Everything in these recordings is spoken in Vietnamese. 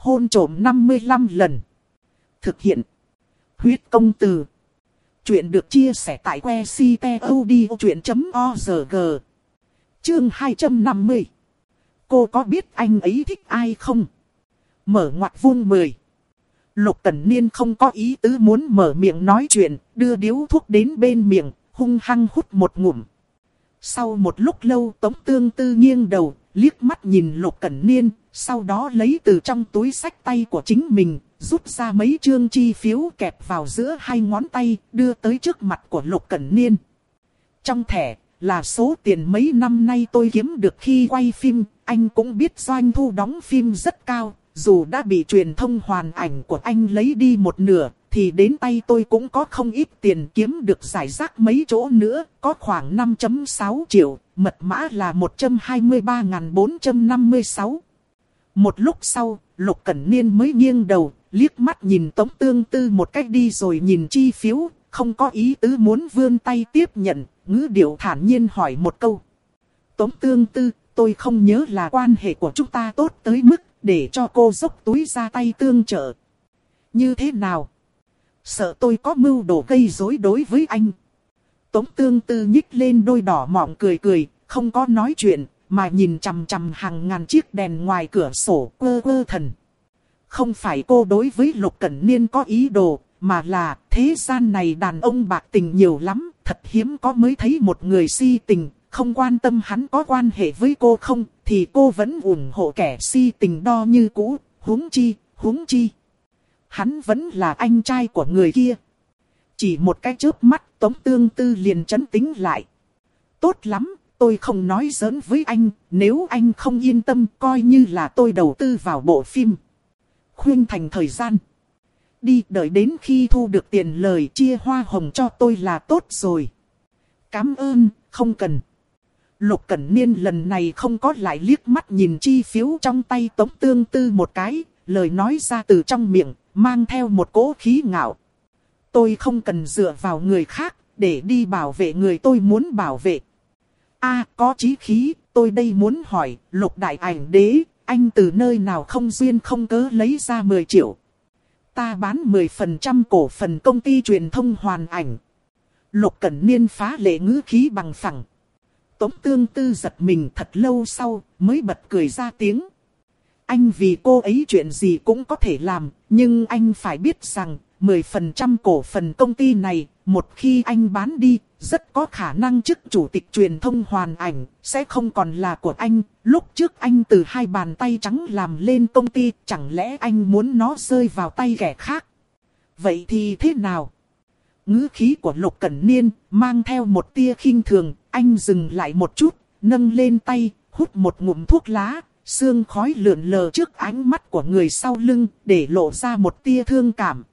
hôn trộm 55 lần. Thực hiện. Huyết công từ. Chuyện được chia sẻ tại que ctod.org. Chương 250. Cô có biết anh ấy thích ai không? Mở ngoặt vuông 10. Lục Cẩn Niên không có ý tứ muốn mở miệng nói chuyện, đưa điếu thuốc đến bên miệng, hung hăng hút một ngụm. Sau một lúc lâu Tống Tương Tư nghiêng đầu, liếc mắt nhìn Lục Cẩn Niên, sau đó lấy từ trong túi sách tay của chính mình, rút ra mấy chương chi phiếu kẹp vào giữa hai ngón tay, đưa tới trước mặt của Lục Cẩn Niên. Trong thẻ, là số tiền mấy năm nay tôi kiếm được khi quay phim, anh cũng biết doanh thu đóng phim rất cao, dù đã bị truyền thông hoàn ảnh của anh lấy đi một nửa, thì đến tay tôi cũng có không ít tiền kiếm được giải rác mấy chỗ nữa, có khoảng 5.6 triệu, mật mã là 123.456. Một lúc sau, Lục Cẩn Niên mới nghiêng đầu, liếc mắt nhìn Tống Tương Tư một cách đi rồi nhìn chi phiếu, không có ý tứ muốn vươn tay tiếp nhận, ngữ điệu thản nhiên hỏi một câu. Tống Tương Tư, tôi không nhớ là quan hệ của chúng ta tốt tới mức để cho cô dốc túi ra tay tương trợ. Như thế nào? Sợ tôi có mưu đồ gây rối đối với anh. Tống tương tư nhích lên đôi đỏ mọng cười cười, không có nói chuyện, mà nhìn chằm chằm hàng ngàn chiếc đèn ngoài cửa sổ quơ quơ thần. Không phải cô đối với Lục Cẩn Niên có ý đồ, mà là thế gian này đàn ông bạc tình nhiều lắm, thật hiếm có mới thấy một người si tình, không quan tâm hắn có quan hệ với cô không, thì cô vẫn ủng hộ kẻ si tình đo như cũ, huống chi, huống chi. Hắn vẫn là anh trai của người kia. Chỉ một cái chớp mắt, Tống Tương Tư liền chấn tính lại. Tốt lắm, tôi không nói giỡn với anh, nếu anh không yên tâm coi như là tôi đầu tư vào bộ phim. Khuyên thành thời gian. Đi đợi đến khi thu được tiền lời chia hoa hồng cho tôi là tốt rồi. Cảm ơn, không cần. Lục Cẩn Niên lần này không có lại liếc mắt nhìn chi phiếu trong tay Tống Tương Tư một cái, lời nói ra từ trong miệng, mang theo một cỗ khí ngạo. Tôi không cần dựa vào người khác, để đi bảo vệ người tôi muốn bảo vệ a có chí khí, tôi đây muốn hỏi, lục đại ảnh đế, anh từ nơi nào không duyên không cớ lấy ra 10 triệu. Ta bán 10% cổ phần công ty truyền thông hoàn ảnh. Lục Cẩn Niên phá lệ ngữ khí bằng phẳng. Tống tương tư giật mình thật lâu sau, mới bật cười ra tiếng. Anh vì cô ấy chuyện gì cũng có thể làm, nhưng anh phải biết rằng, 10% cổ phần công ty này, một khi anh bán đi, rất có khả năng chức chủ tịch truyền thông hoàn ảnh, sẽ không còn là của anh. Lúc trước anh từ hai bàn tay trắng làm lên công ty, chẳng lẽ anh muốn nó rơi vào tay kẻ khác? Vậy thì thế nào? ngữ khí của Lục Cẩn Niên, mang theo một tia khinh thường, anh dừng lại một chút, nâng lên tay, hút một ngụm thuốc lá, xương khói lượn lờ trước ánh mắt của người sau lưng, để lộ ra một tia thương cảm.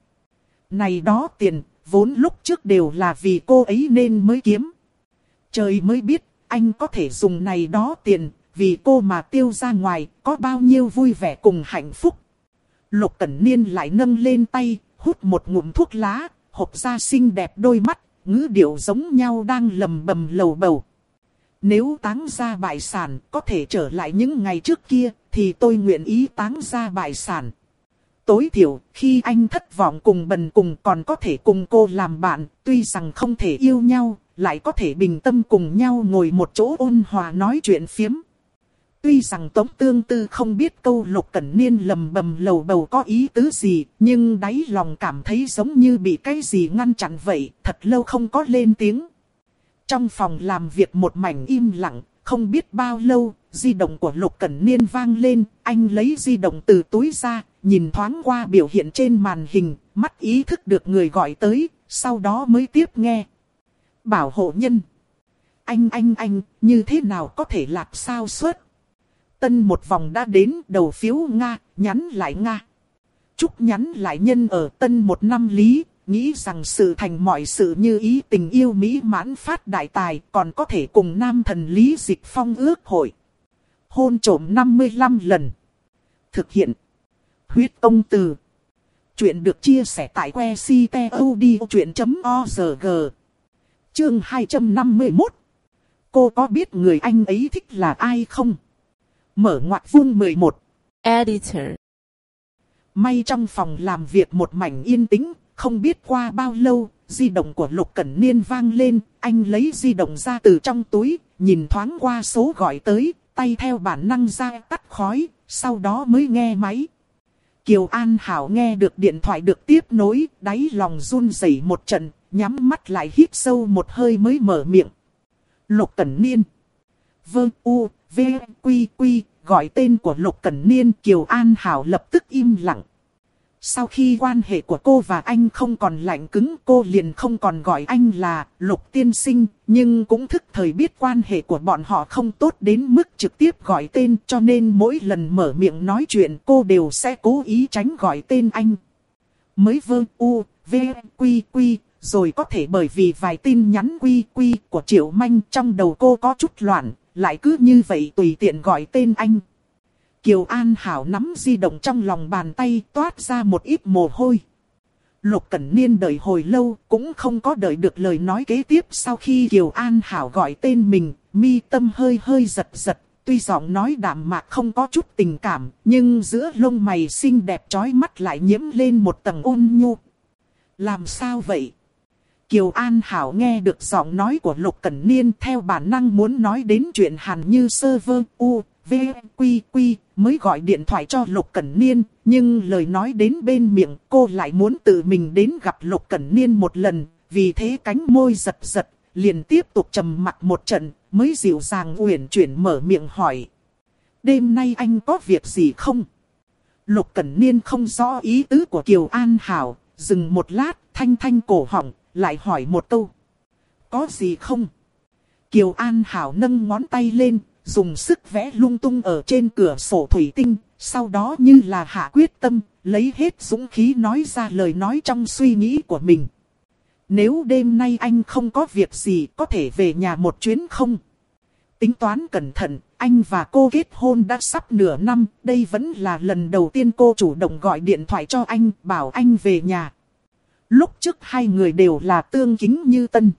Này đó tiền, vốn lúc trước đều là vì cô ấy nên mới kiếm. Trời mới biết, anh có thể dùng này đó tiền, vì cô mà tiêu ra ngoài, có bao nhiêu vui vẻ cùng hạnh phúc. Lục Cẩn Niên lại nâng lên tay, hút một ngụm thuốc lá, hộp ra xinh đẹp đôi mắt, ngữ điệu giống nhau đang lầm bầm lầu bầu. Nếu táng ra bại sản có thể trở lại những ngày trước kia, thì tôi nguyện ý táng ra bại sản. Tối thiểu, khi anh thất vọng cùng bần cùng còn có thể cùng cô làm bạn, tuy rằng không thể yêu nhau, lại có thể bình tâm cùng nhau ngồi một chỗ ôn hòa nói chuyện phiếm. Tuy rằng Tống Tương Tư không biết câu Lục Cẩn Niên lầm bầm lầu bầu có ý tứ gì, nhưng đáy lòng cảm thấy giống như bị cái gì ngăn chặn vậy, thật lâu không có lên tiếng. Trong phòng làm việc một mảnh im lặng, không biết bao lâu, di động của Lục Cẩn Niên vang lên, anh lấy di động từ túi ra, nhìn thoáng qua biểu hiện trên màn hình, mắt ý thức được người gọi tới, sau đó mới tiếp nghe. Bảo hộ nhân. Anh anh anh, như thế nào có thể lạc sao suốt? Tân một vòng đã đến đầu phiếu Nga, nhắn lại Nga. Chúc nhắn lại nhân ở tân một năm lý, nghĩ rằng sự thành mọi sự như ý tình yêu mỹ mãn phát đại tài còn có thể cùng nam thần Lý Dịch Phong ước hội. Hôn trổm 55 lần. Thực hiện. Huyết công từ. Chuyện được chia sẻ tại que ctod.org. Chương 251. Cô có biết người anh ấy thích là ai không? Mở ngoặc vuông 11. Editor. May trong phòng làm việc một mảnh yên tĩnh, không biết qua bao lâu, di động của Lục Cẩn Niên vang lên, anh lấy di động ra từ trong túi, nhìn thoáng qua số gọi tới, tay theo bản năng ra tắt khói, sau đó mới nghe máy. Kiều An Hảo nghe được điện thoại được tiếp nối, đáy lòng run rẩy một trận, nhắm mắt lại hít sâu một hơi mới mở miệng. Lục Cẩn Niên. vương U, V, Quy, Quy, gọi tên của Lục Cẩn Niên Kiều An Hảo lập tức im lặng. Sau khi quan hệ của cô và anh không còn lạnh cứng cô liền không còn gọi anh là Lục Tiên Sinh, nhưng cũng thức thời biết quan hệ của bọn họ không tốt đến mức trực tiếp gọi tên cho nên mỗi lần mở miệng nói chuyện cô đều sẽ cố ý tránh gọi tên anh. Mới vơ u, v, quy quy, rồi có thể bởi vì vài tin nhắn quy quy của Triệu Manh trong đầu cô có chút loạn, lại cứ như vậy tùy tiện gọi tên anh. Kiều An Hảo nắm di động trong lòng bàn tay toát ra một ít mồ hôi. Lục Cẩn Niên đợi hồi lâu cũng không có đợi được lời nói kế tiếp sau khi Kiều An Hảo gọi tên mình, mi tâm hơi hơi giật giật. Tuy giọng nói đạm mạc không có chút tình cảm, nhưng giữa lông mày xinh đẹp trói mắt lại nhiễm lên một tầng ôn nhu. Làm sao vậy? Kiều An Hảo nghe được giọng nói của Lục Cẩn Niên theo bản năng muốn nói đến chuyện hàn như sơ vơ u, v, quy quy, mới gọi điện thoại cho Lục Cẩn Niên, nhưng lời nói đến bên miệng cô lại muốn tự mình đến gặp Lục Cẩn Niên một lần, vì thế cánh môi giật giật, liền tiếp tục trầm mặt một trận, mới dịu dàng uyển chuyển mở miệng hỏi. Đêm nay anh có việc gì không? Lục Cẩn Niên không rõ ý tứ của Kiều An Hảo, dừng một lát, thanh thanh cổ họng, lại hỏi một câu. Có gì không? Kiều An Hảo nâng ngón tay lên, dùng sức vẽ lung tung ở trên cửa sổ thủy tinh, sau đó như là hạ quyết tâm, lấy hết dũng khí nói ra lời nói trong suy nghĩ của mình. Nếu đêm nay anh không có việc gì có thể về nhà một chuyến không? Tính toán cẩn thận, anh và cô kết hôn đã sắp nửa năm, đây vẫn là lần đầu tiên cô chủ động gọi điện thoại cho anh, bảo anh về nhà. Lúc trước hai người đều là tương kính như tân.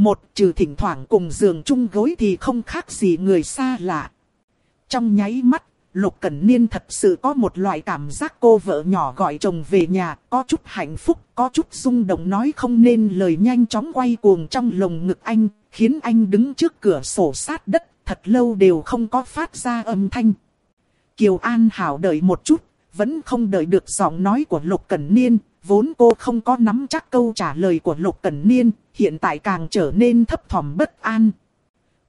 Một trừ thỉnh thoảng cùng giường chung gối thì không khác gì người xa lạ. Trong nháy mắt, Lục Cẩn Niên thật sự có một loại cảm giác cô vợ nhỏ gọi chồng về nhà, có chút hạnh phúc, có chút rung động nói không nên lời nhanh chóng quay cuồng trong lồng ngực anh, khiến anh đứng trước cửa sổ sát đất, thật lâu đều không có phát ra âm thanh. Kiều An Hảo đợi một chút, vẫn không đợi được giọng nói của Lục Cẩn Niên, vốn cô không có nắm chắc câu trả lời của Lục Cẩn Niên, hiện tại càng trở nên thấp thỏm bất an.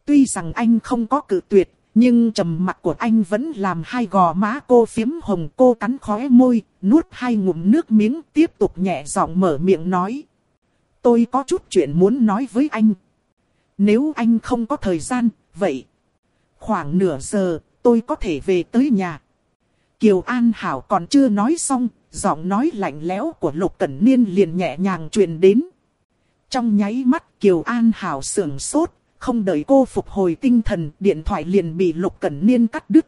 Tuy rằng anh không có cự tuyệt, nhưng trầm mặt của anh vẫn làm hai gò má cô phiếm hồng cô cắn khóe môi, nuốt hai ngụm nước miếng tiếp tục nhẹ giọng mở miệng nói. Tôi có chút chuyện muốn nói với anh. Nếu anh không có thời gian, vậy. Khoảng nửa giờ, tôi có thể về tới nhà. Kiều An Hảo còn chưa nói xong, giọng nói lạnh lẽo của Lục Cẩn Niên liền nhẹ nhàng truyền đến. Trong nháy mắt Kiều An Hảo sưởng sốt, không đợi cô phục hồi tinh thần, điện thoại liền bị Lục Cẩn Niên cắt đứt.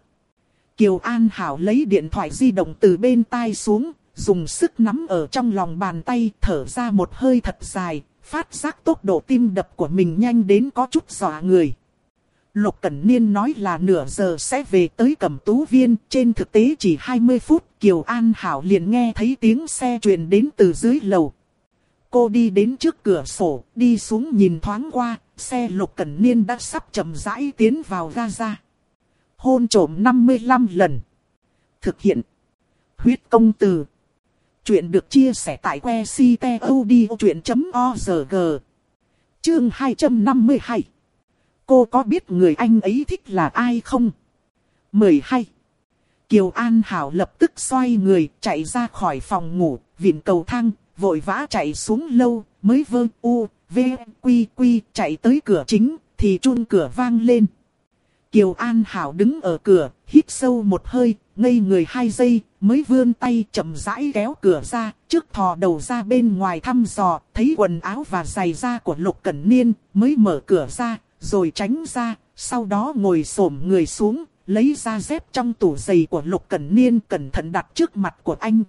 Kiều An Hảo lấy điện thoại di động từ bên tai xuống, dùng sức nắm ở trong lòng bàn tay, thở ra một hơi thật dài, phát giác tốc độ tim đập của mình nhanh đến có chút dọa người. Lục Cẩn Niên nói là nửa giờ sẽ về tới Cẩm Tú Viên, trên thực tế chỉ 20 phút, Kiều An Hảo liền nghe thấy tiếng xe truyền đến từ dưới lầu. Cô đi đến trước cửa sổ, đi xuống nhìn thoáng qua, xe Lục Cẩn Niên đã sắp chậm rãi tiến vào Gaza. Hôn trổm 55 lần. Thực hiện. Huyết công từ. Chuyện được chia sẻ tại que ctod.org. Chương 252 Cô có biết người anh ấy thích là ai không? 12. Kiều An Hảo lập tức xoay người chạy ra khỏi phòng ngủ, viện cầu thang, vội vã chạy xuống lâu, mới vơ u, v, quy quy chạy tới cửa chính, thì chun cửa vang lên. Kiều An Hảo đứng ở cửa, hít sâu một hơi, ngây người hai giây, mới vươn tay chậm rãi kéo cửa ra, trước thò đầu ra bên ngoài thăm dò, thấy quần áo và giày da của Lục Cẩn Niên, mới mở cửa ra, rồi tránh ra, sau đó ngồi xổm người xuống, lấy ra dép trong tủ giày của Lục Cẩn Niên cẩn thận đặt trước mặt của anh.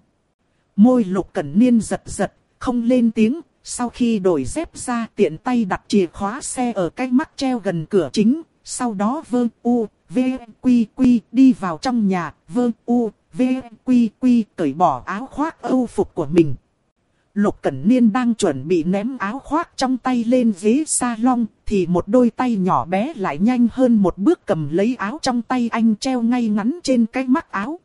Môi Lục Cẩn Niên giật giật, không lên tiếng, sau khi đổi dép ra tiện tay đặt chìa khóa xe ở cái mắt treo gần cửa chính, sau đó vơ u, v, quy quy đi vào trong nhà, vơ u, v, quy quy cởi bỏ áo khoác âu phục của mình. Lục Cẩn Niên đang chuẩn bị ném áo khoác trong tay lên ghế salon, thì một đôi tay nhỏ bé lại nhanh hơn một bước cầm lấy áo trong tay anh treo ngay ngắn trên cái mắt áo.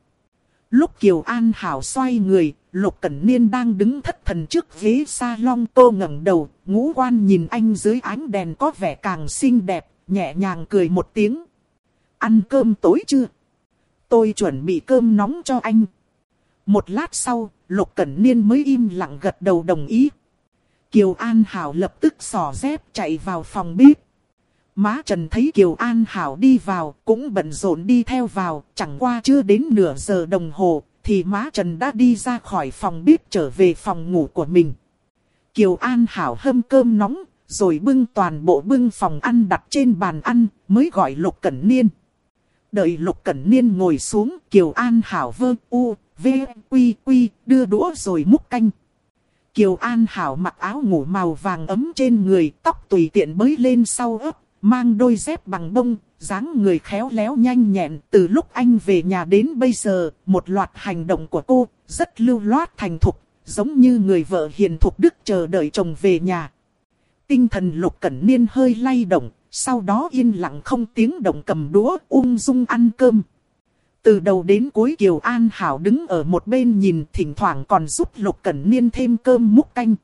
Lúc Kiều An Hảo xoay người, Lục Cẩn Niên đang đứng thất thần trước ghế salon tô ngẩng đầu, ngũ quan nhìn anh dưới ánh đèn có vẻ càng xinh đẹp, nhẹ nhàng cười một tiếng. Ăn cơm tối chưa? Tôi chuẩn bị cơm nóng cho anh. Một lát sau, Lục Cẩn Niên mới im lặng gật đầu đồng ý. Kiều An Hảo lập tức xỏ dép chạy vào phòng bếp. Má Trần thấy Kiều An Hảo đi vào, cũng bận rộn đi theo vào, chẳng qua chưa đến nửa giờ đồng hồ, thì má Trần đã đi ra khỏi phòng bếp trở về phòng ngủ của mình. Kiều An Hảo hâm cơm nóng, rồi bưng toàn bộ bưng phòng ăn đặt trên bàn ăn, mới gọi Lục Cẩn Niên. Đợi Lục Cẩn Niên ngồi xuống, Kiều An Hảo vơ u, v, quy quy, đưa đũa rồi múc canh. Kiều An Hảo mặc áo ngủ màu vàng ấm trên người, tóc tùy tiện bới lên sau ớt, mang đôi dép bằng bông, dáng người khéo léo nhanh nhẹn. Từ lúc anh về nhà đến bây giờ, một loạt hành động của cô rất lưu loát thành thục, giống như người vợ hiền thục đức chờ đợi chồng về nhà. Tinh thần lục cẩn niên hơi lay động, sau đó yên lặng không tiếng động cầm đũa ung dung ăn cơm. Từ đầu đến cuối Kiều An Hảo đứng ở một bên nhìn thỉnh thoảng còn giúp Lục Cẩn Niên thêm cơm múc canh.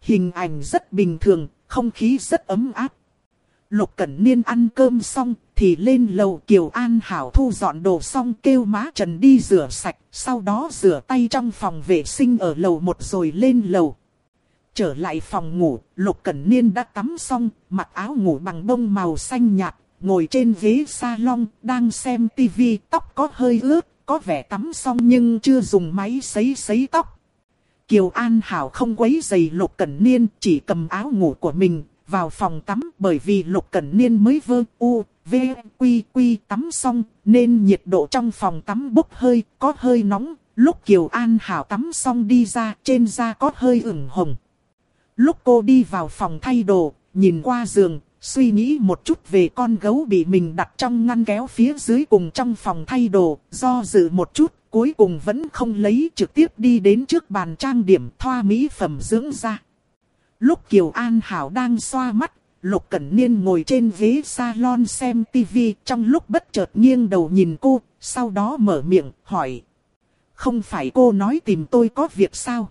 Hình ảnh rất bình thường, không khí rất ấm áp. Lục Cẩn Niên ăn cơm xong thì lên lầu Kiều An Hảo thu dọn đồ xong kêu má Trần đi rửa sạch, sau đó rửa tay trong phòng vệ sinh ở lầu một rồi lên lầu. Trở lại phòng ngủ, Lục Cẩn Niên đã tắm xong, mặc áo ngủ bằng bông màu xanh nhạt, ngồi trên ghế salon, đang xem tivi, tóc có hơi ướt, có vẻ tắm xong nhưng chưa dùng máy sấy sấy tóc. Kiều An Hảo không quấy giày Lục Cẩn Niên, chỉ cầm áo ngủ của mình, vào phòng tắm bởi vì Lục Cẩn Niên mới vơ u, v, quy quy tắm xong, nên nhiệt độ trong phòng tắm bốc hơi, có hơi nóng. Lúc Kiều An Hảo tắm xong đi ra, trên da có hơi ửng hồng. Lúc cô đi vào phòng thay đồ, nhìn qua giường, suy nghĩ một chút về con gấu bị mình đặt trong ngăn kéo phía dưới cùng trong phòng thay đồ, do dự một chút, cuối cùng vẫn không lấy trực tiếp đi đến trước bàn trang điểm thoa mỹ phẩm dưỡng da. Lúc Kiều An Hảo đang xoa mắt, Lục Cẩn Niên ngồi trên ghế salon xem tivi trong lúc bất chợt nghiêng đầu nhìn cô, sau đó mở miệng, hỏi. Không phải cô nói tìm tôi có việc sao?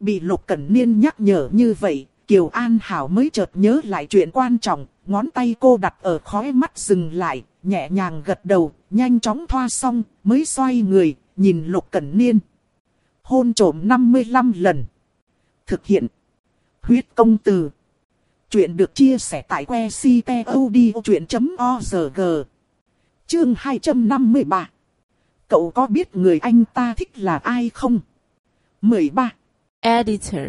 Bị Lục Cẩn Niên nhắc nhở như vậy, Kiều An Hảo mới chợt nhớ lại chuyện quan trọng, ngón tay cô đặt ở khóe mắt dừng lại, nhẹ nhàng gật đầu, nhanh chóng thoa xong, mới xoay người, nhìn Lục Cẩn Niên. Hôn trổm 55 lần. Thực hiện. Huyết công từ. Chuyện được chia sẻ tại que ctod.org. Chương 253. Cậu có biết người anh ta thích là ai không? 13. Editor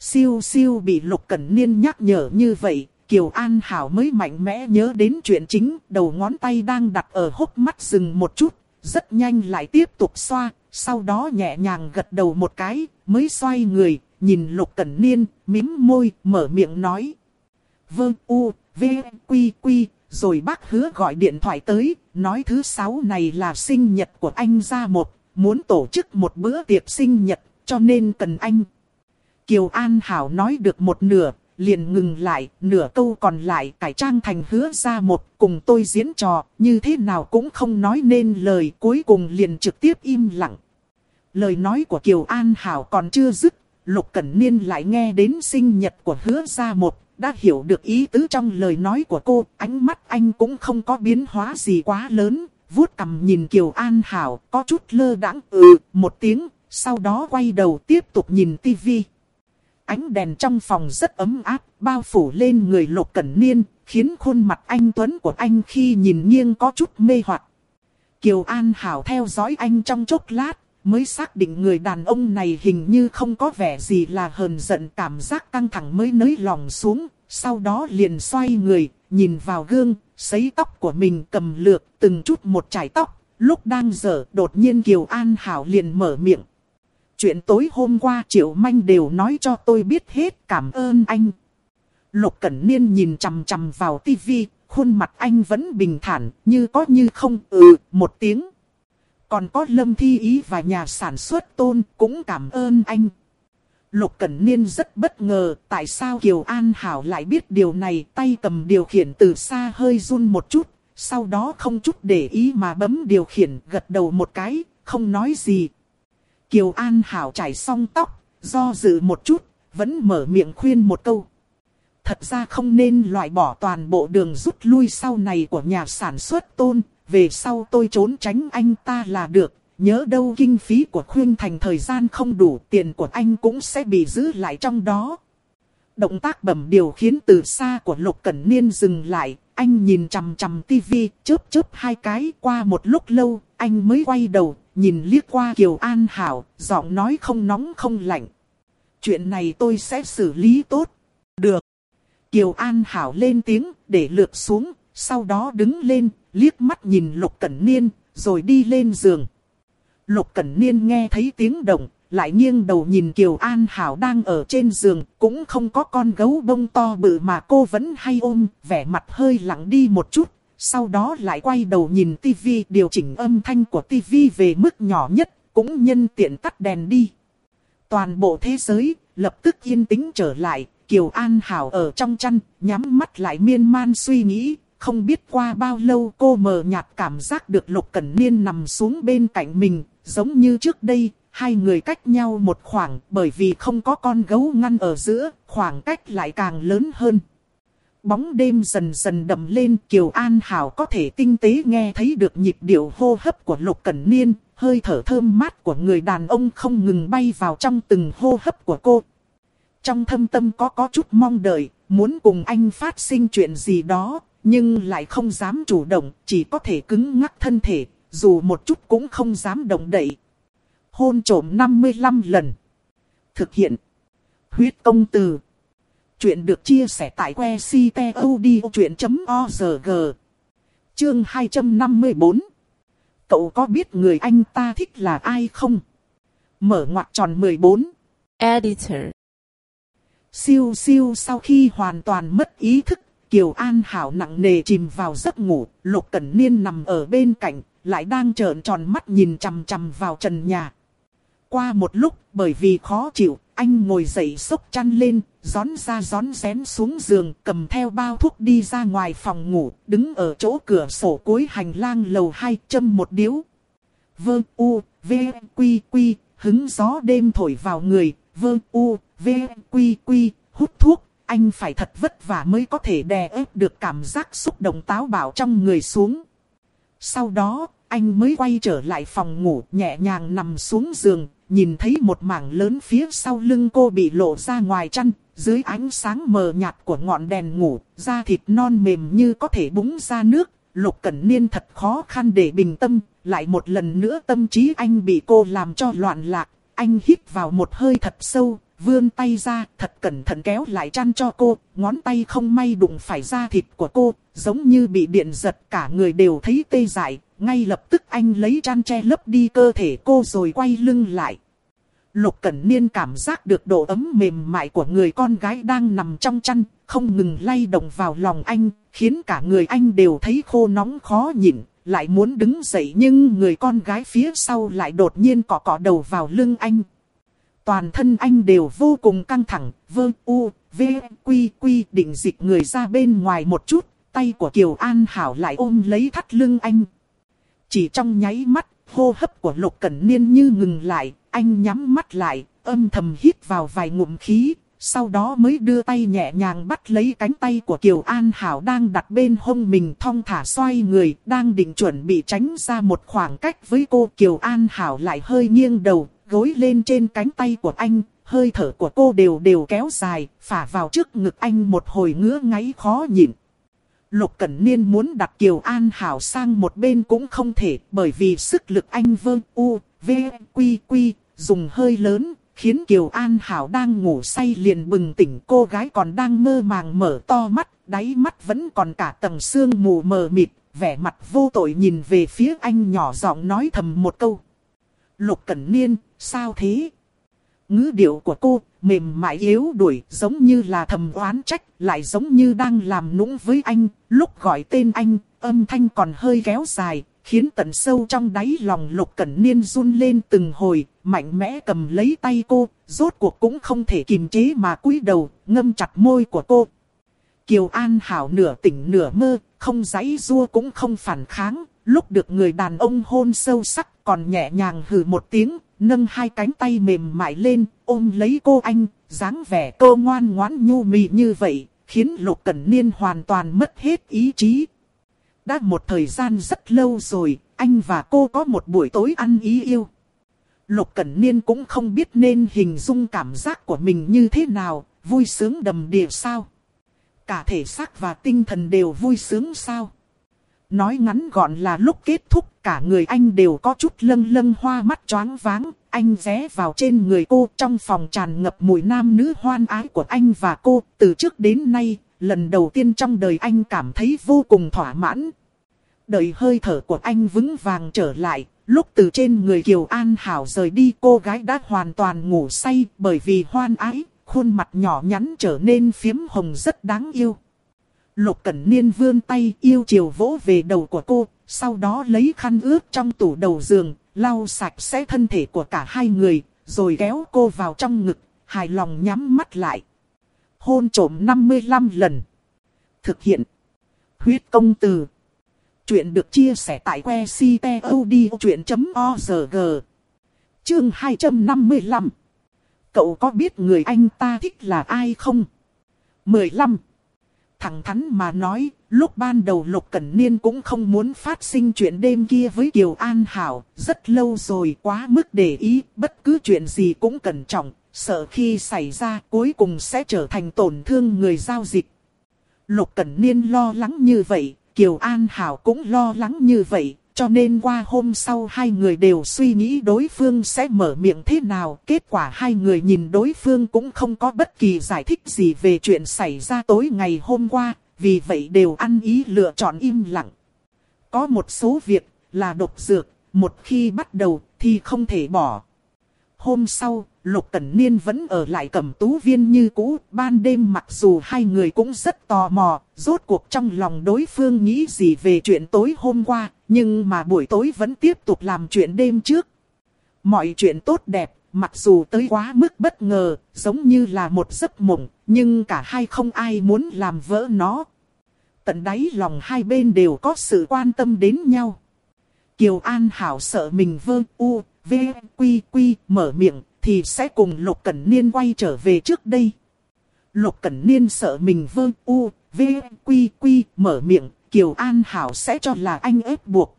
Siêu siêu bị Lục Cẩn Niên nhắc nhở như vậy, Kiều An Hảo mới mạnh mẽ nhớ đến chuyện chính, đầu ngón tay đang đặt ở hốc mắt dừng một chút, rất nhanh lại tiếp tục xoa, sau đó nhẹ nhàng gật đầu một cái, mới xoay người, nhìn Lục Cẩn Niên, mím môi, mở miệng nói. vương u, v, quy, quy, rồi bác hứa gọi điện thoại tới, nói thứ sáu này là sinh nhật của anh ra một, muốn tổ chức một bữa tiệc sinh nhật, cho nên cần anh. Kiều An Hảo nói được một nửa, liền ngừng lại, nửa câu còn lại cải trang thành hứa ra một, cùng tôi diễn trò, như thế nào cũng không nói nên lời, cuối cùng liền trực tiếp im lặng. Lời nói của Kiều An Hảo còn chưa dứt, Lục Cẩn Niên lại nghe đến sinh nhật của hứa Gia một, đã hiểu được ý tứ trong lời nói của cô, ánh mắt anh cũng không có biến hóa gì quá lớn, vuốt cầm nhìn Kiều An Hảo, có chút lơ đãng ừ, một tiếng, sau đó quay đầu tiếp tục nhìn tivi. Ánh đèn trong phòng rất ấm áp, bao phủ lên người Lục Cẩn Niên, khiến khuôn mặt anh Tuấn của anh khi nhìn nghiêng có chút mê hoặc. Kiều An Hảo theo dõi anh trong chốc lát, mới xác định người đàn ông này hình như không có vẻ gì là hờn giận cảm giác căng thẳng mới nới lòng xuống, sau đó liền xoay người, nhìn vào gương, sấy tóc của mình cầm lược từng chút một chải tóc, lúc đang dở đột nhiên Kiều An Hảo liền mở miệng. Chuyện tối hôm qua Triệu Manh đều nói cho tôi biết hết cảm ơn anh. Lục Cẩn Niên nhìn chằm chằm vào tivi, khuôn mặt anh vẫn bình thản, như có như không, ừ, một tiếng. Còn có Lâm Thi Ý và nhà sản xuất tôn cũng cảm ơn anh. Lục Cẩn Niên rất bất ngờ tại sao Kiều An Hảo lại biết điều này tay cầm điều khiển từ xa hơi run một chút, sau đó không chút để ý mà bấm điều khiển gật đầu một cái, không nói gì. Kiều An Hảo chải xong tóc, do dự một chút, vẫn mở miệng khuyên một câu. Thật ra không nên loại bỏ toàn bộ đường rút lui sau này của nhà sản xuất tôn, về sau tôi trốn tránh anh ta là được, nhớ đâu kinh phí của khuyên thành thời gian không đủ tiền của anh cũng sẽ bị giữ lại trong đó. Động tác bẩm điều khiến từ xa của Lục Cẩn Niên dừng lại, anh nhìn chằm chằm tivi, chớp chớp hai cái qua một lúc lâu, anh mới quay đầu, nhìn liếc qua Kiều An Hảo, giọng nói không nóng không lạnh. Chuyện này tôi sẽ xử lý tốt. Được. Kiều An Hảo lên tiếng, để lược xuống, sau đó đứng lên, liếc mắt nhìn Lục Cẩn Niên, rồi đi lên giường. Lục Cẩn Niên nghe thấy tiếng động, lại nghiêng đầu nhìn Kiều An Hảo đang ở trên giường, cũng không có con gấu bông to bự mà cô vẫn hay ôm, vẻ mặt hơi lặng đi một chút, sau đó lại quay đầu nhìn tivi điều chỉnh âm thanh của tivi về mức nhỏ nhất, cũng nhân tiện tắt đèn đi. Toàn bộ thế giới, lập tức yên tĩnh trở lại, Kiều An Hảo ở trong chăn, nhắm mắt lại miên man suy nghĩ, không biết qua bao lâu cô mờ nhạt cảm giác được Lục Cẩn Niên nằm xuống bên cạnh mình, giống như trước đây, hai người cách nhau một khoảng bởi vì không có con gấu ngăn ở giữa, khoảng cách lại càng lớn hơn. Bóng đêm dần dần đậm lên Kiều An Hảo có thể tinh tế nghe thấy được nhịp điệu hô hấp của Lục Cẩn Niên, hơi thở thơm mát của người đàn ông không ngừng bay vào trong từng hô hấp của cô. Trong thâm tâm có có chút mong đợi, muốn cùng anh phát sinh chuyện gì đó, nhưng lại không dám chủ động, chỉ có thể cứng ngắc thân thể, dù một chút cũng không dám động đậy. Hôn trổm 55 lần. Thực hiện. Huyết công từ. Chuyện được chia sẻ tại que ctod.org. Chương 254. Cậu có biết người anh ta thích là ai không? Mở ngoặc tròn 14. Editor. Siêu siêu sau khi hoàn toàn mất ý thức, Kiều An Hảo nặng nề chìm vào giấc ngủ, Lục Cẩn Niên nằm ở bên cạnh, lại đang trợn tròn mắt nhìn chằm chằm vào trần nhà. Qua một lúc, bởi vì khó chịu, anh ngồi dậy xốc chăn lên, gión ra gión rén xuống giường, cầm theo bao thuốc đi ra ngoài phòng ngủ, đứng ở chỗ cửa sổ cuối hành lang lầu hai châm một điếu. Vơ u, v, quy quy, hứng gió đêm thổi vào người, vơ u, v, quy quy, hút thuốc, anh phải thật vất vả mới có thể đè ép được cảm giác xúc động táo bạo trong người xuống. Sau đó, anh mới quay trở lại phòng ngủ nhẹ nhàng nằm xuống giường, nhìn thấy một mảng lớn phía sau lưng cô bị lộ ra ngoài chăn, dưới ánh sáng mờ nhạt của ngọn đèn ngủ, da thịt non mềm như có thể búng ra nước. Lục Cẩn Niên thật khó khăn để bình tâm, lại một lần nữa tâm trí anh bị cô làm cho loạn lạc. Anh hít vào một hơi thật sâu, vươn tay ra, thật cẩn thận kéo lại chăn cho cô, ngón tay không may đụng phải da thịt của cô, giống như bị điện giật cả người đều thấy tê dại, ngay lập tức anh lấy chăn che lấp đi cơ thể cô rồi quay lưng lại. Lục Cẩn Niên cảm giác được độ ấm mềm mại của người con gái đang nằm trong chăn, không ngừng lay động vào lòng anh, khiến cả người anh đều thấy khô nóng khó nhịn, lại muốn đứng dậy nhưng người con gái phía sau lại đột nhiên cọ cọ đầu vào lưng anh. Toàn thân anh đều vô cùng căng thẳng, vơ u, v, quy quy định dịch người ra bên ngoài một chút, tay của Kiều An Hảo lại ôm lấy thắt lưng anh. Chỉ trong nháy mắt, hô hấp của Lục Cẩn Niên như ngừng lại, anh nhắm mắt lại, âm thầm hít vào vài ngụm khí, sau đó mới đưa tay nhẹ nhàng bắt lấy cánh tay của Kiều An Hảo đang đặt bên hông mình thong thả xoay người, đang định chuẩn bị tránh ra một khoảng cách với cô. Kiều An Hảo lại hơi nghiêng đầu, gối lên trên cánh tay của anh, hơi thở của cô đều đều kéo dài, phả vào trước ngực anh một hồi ngứa ngáy khó nhịn. Lục Cẩn Niên muốn đặt Kiều An Hảo sang một bên cũng không thể bởi vì sức lực anh vương u, v, quy quy, dùng hơi lớn, khiến Kiều An Hảo đang ngủ say liền bừng tỉnh cô gái còn đang mơ màng mở to mắt, đáy mắt vẫn còn cả tầng sương mù mờ mịt, vẻ mặt vô tội nhìn về phía anh nhỏ giọng nói thầm một câu. Lục Cẩn Niên, sao thế? Ngữ điệu của cô, mềm mại yếu đuổi, giống như là thầm oán trách, lại giống như đang làm nũng với anh, lúc gọi tên anh, âm thanh còn hơi kéo dài, khiến tận sâu trong đáy lòng Lục Cẩn Niên run lên từng hồi, mạnh mẽ cầm lấy tay cô, rốt cuộc cũng không thể kiềm chế mà cúi đầu, ngâm chặt môi của cô. Kiều An Hảo nửa tỉnh nửa mơ, không giãy rua cũng không phản kháng, lúc được người đàn ông hôn sâu sắc còn nhẹ nhàng hừ một tiếng, nâng hai cánh tay mềm mại lên, ôm lấy cô anh, dáng vẻ cô ngoan ngoãn nhu mì như vậy, khiến Lục Cẩn Niên hoàn toàn mất hết ý chí. Đã một thời gian rất lâu rồi, anh và cô có một buổi tối ăn ý yêu. Lục Cẩn Niên cũng không biết nên hình dung cảm giác của mình như thế nào, vui sướng đầm đìa sao. Cả thể xác và tinh thần đều vui sướng sao. Nói ngắn gọn là lúc kết thúc cả người anh đều có chút lâng lâng hoa mắt choáng váng. Anh ghé vào trên người cô trong phòng tràn ngập mùi nam nữ hoan ái của anh và cô. Từ trước đến nay, lần đầu tiên trong đời anh cảm thấy vô cùng thỏa mãn. Đợi hơi thở của anh vững vàng trở lại. Lúc từ trên người Kiều An Hảo rời đi cô gái đã hoàn toàn ngủ say bởi vì hoan ái. Khuôn mặt nhỏ nhắn trở nên phiếm hồng rất đáng yêu. Lục Cẩn Niên vươn tay yêu chiều vỗ về đầu của cô, sau đó lấy khăn ướt trong tủ đầu giường, lau sạch sẽ thân thể của cả hai người, rồi kéo cô vào trong ngực, hài lòng nhắm mắt lại. Hôn trổm 55 lần. Thực hiện. Huyết công từ. Chuyện được chia sẻ tại que ctod.org. Chương 255. Cậu có biết người anh ta thích là ai không? 15. Thẳng thắn mà nói, lúc ban đầu Lục Cẩn Niên cũng không muốn phát sinh chuyện đêm kia với Kiều An Hảo, rất lâu rồi quá mức để ý, bất cứ chuyện gì cũng cẩn trọng, sợ khi xảy ra cuối cùng sẽ trở thành tổn thương người giao dịch. Lục Cẩn Niên lo lắng như vậy, Kiều An Hảo cũng lo lắng như vậy, cho nên qua hôm sau hai người đều suy nghĩ đối phương sẽ mở miệng thế nào. Kết quả hai người nhìn đối phương cũng không có bất kỳ giải thích gì về chuyện xảy ra tối ngày hôm qua. Vì vậy đều ăn ý lựa chọn im lặng. Có một số việc là độc dược, một khi bắt đầu thì không thể bỏ. Hôm sau, Lục Cẩn Niên vẫn ở lại cẩm tú viên như cũ, ban đêm mặc dù hai người cũng rất tò mò, rốt cuộc trong lòng đối phương nghĩ gì về chuyện tối hôm qua, nhưng mà buổi tối vẫn tiếp tục làm chuyện đêm trước. Mọi chuyện tốt đẹp, mặc dù tới quá mức bất ngờ, giống như là một giấc mộng, nhưng cả hai không ai muốn làm vỡ nó. Tận đáy lòng hai bên đều có sự quan tâm đến nhau. Kiều An Hảo sợ mình vơ u, v, quy quy, mở miệng, thì sẽ cùng Lục Cẩn Niên quay trở về trước đây. Lục Cẩn Niên sợ mình vơ u, v, quy quy, mở miệng, Kiều An Hảo sẽ cho là anh ép buộc.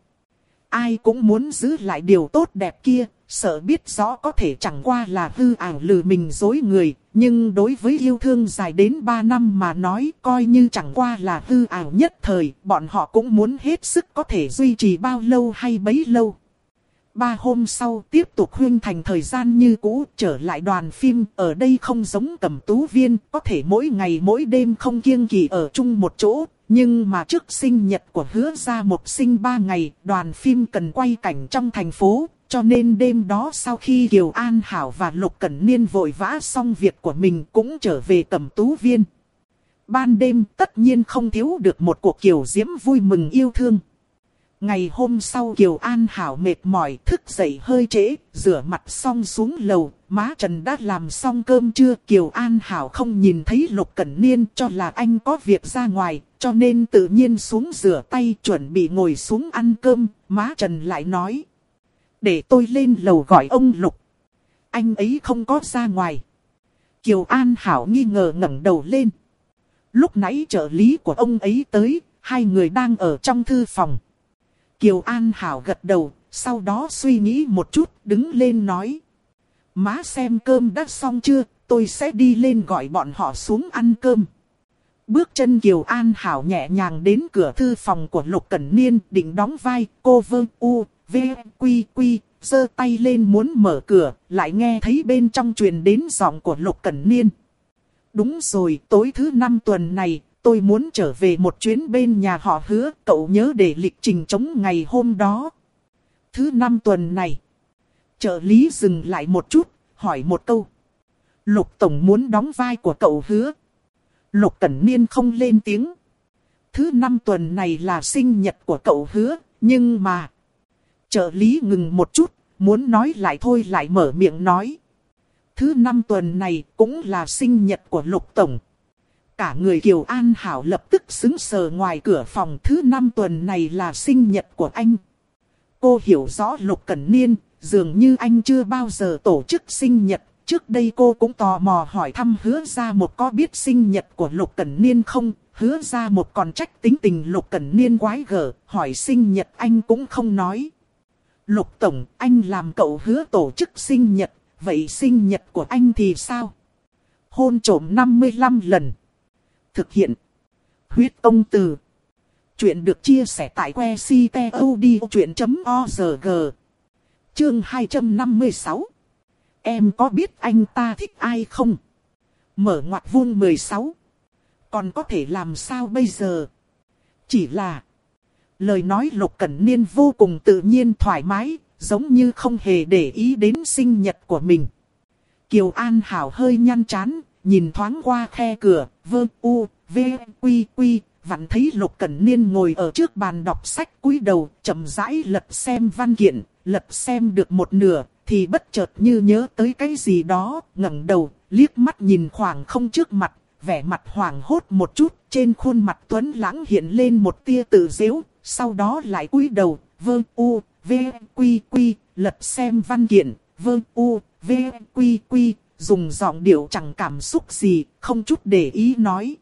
Ai cũng muốn giữ lại điều tốt đẹp kia, sợ biết rõ có thể chẳng qua là hư ảo lừa mình dối người, nhưng đối với yêu thương dài đến 3 năm mà nói coi như chẳng qua là hư ảo nhất thời, bọn họ cũng muốn hết sức có thể duy trì bao lâu hay bấy lâu. Ba hôm sau tiếp tục huyên thành thời gian như cũ, trở lại đoàn phim, ở đây không giống cầm tú viên, có thể mỗi ngày mỗi đêm không kiêng kỳ ở chung một chỗ. Nhưng mà trước sinh nhật của hứa ra một sinh ba ngày, đoàn phim cần quay cảnh trong thành phố. Cho nên đêm đó sau khi Kiều An Hảo và Lục Cẩn Niên vội vã xong việc của mình cũng trở về cầm tú viên. Ban đêm tất nhiên không thiếu được một cuộc kiều diễm vui mừng yêu thương. Ngày hôm sau Kiều An Hảo mệt mỏi thức dậy hơi trễ, rửa mặt xong xuống lầu, má Trần đã làm xong cơm chưa? Kiều An Hảo không nhìn thấy Lục Cẩn Niên cho là anh có việc ra ngoài, cho nên tự nhiên xuống rửa tay chuẩn bị ngồi xuống ăn cơm, má Trần lại nói. Để tôi lên lầu gọi ông Lục. Anh ấy không có ra ngoài. Kiều An Hảo nghi ngờ ngẩng đầu lên. Lúc nãy trợ lý của ông ấy tới, hai người đang ở trong thư phòng. Kiều An Hảo gật đầu, sau đó suy nghĩ một chút, đứng lên nói. Má xem cơm đã xong chưa, tôi sẽ đi lên gọi bọn họ xuống ăn cơm. Bước chân Kiều An Hảo nhẹ nhàng đến cửa thư phòng của Lục Cẩn Niên, định đóng vai, cô vơ u, v, quy quy, giơ tay lên muốn mở cửa, lại nghe thấy bên trong truyền đến giọng của Lục Cẩn Niên. Đúng rồi, tối thứ năm tuần này, tôi muốn trở về một chuyến bên nhà họ hứa, cậu nhớ để lịch trình chống ngày hôm đó. Thứ năm tuần này, trợ lý dừng lại một chút, hỏi một câu. Lục Tổng muốn đóng vai của cậu hứa. Lục Cẩn Niên không lên tiếng. Thứ năm tuần này là sinh nhật của cậu hứa, nhưng mà, Trợ lý ngừng một chút, muốn nói lại thôi lại mở miệng nói. Thứ năm tuần này cũng là sinh nhật của Lục Tổng. Cả người Kiều An Hảo lập tức xứng sờ ngoài cửa phòng thứ năm tuần này là sinh nhật của anh. Cô hiểu rõ Lục Cẩn Niên, dường như anh chưa bao giờ tổ chức sinh nhật. Trước đây cô cũng tò mò hỏi thăm hứa ra một có biết sinh nhật của Lục Cẩn Niên không, hứa ra một còn trách tính tình Lục Cẩn Niên quái gở, hỏi sinh nhật anh cũng không nói. Lục Tổng, anh làm cậu hứa tổ chức sinh nhật, vậy sinh nhật của anh thì sao? Hôn trổm 55 lần. Thực hiện. Huyết công từ. Chuyện được chia sẻ tại que ctod.org. Chương 256. Em có biết anh ta thích ai không? Mở ngoặt vuông 16. Còn có thể làm sao bây giờ? Chỉ là... Lời nói Lục Cẩn Niên vô cùng tự nhiên thoải mái, giống như không hề để ý đến sinh nhật của mình. Kiều An Hảo hơi nhăn chán, nhìn thoáng qua khe cửa, vơ u, v, quy quy, vặn thấy Lục Cẩn Niên ngồi ở trước bàn đọc sách cúi đầu, chậm rãi lật xem văn kiện, lật xem được một nửa, thì bất chợt như nhớ tới cái gì đó, ngẩng đầu, liếc mắt nhìn khoảng không trước mặt, vẻ mặt hoảng hốt một chút, trên khuôn mặt Tuấn Lãng hiện lên một tia tự dễu, sau đó lại cúi đầu, vơ u, v, quy quy, lật xem văn kiện, vơ u, v, quy quy, dùng giọng điệu chẳng cảm xúc gì, không chút để ý nói.